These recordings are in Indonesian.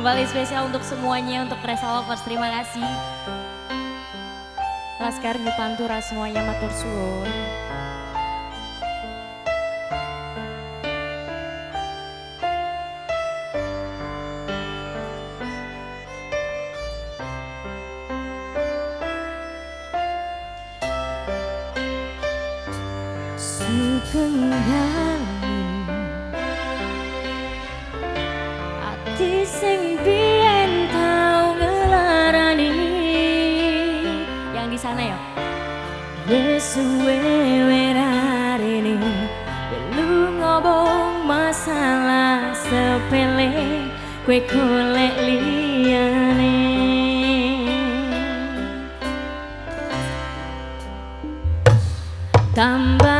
Kembali spesial untuk semuanya, untuk Resa Lovers, terima kasih. Laskar Pantura semuanya matur suwun. Sugeng Kue golek liyane. Tambah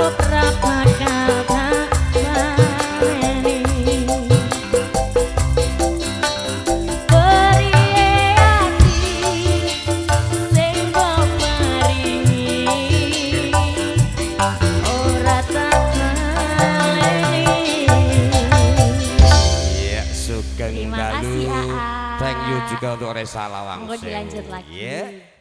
Iya, Terima kasih Aa. Thank you juga untuk Resa Lawang. Mau dilanjut lagi. Yeah.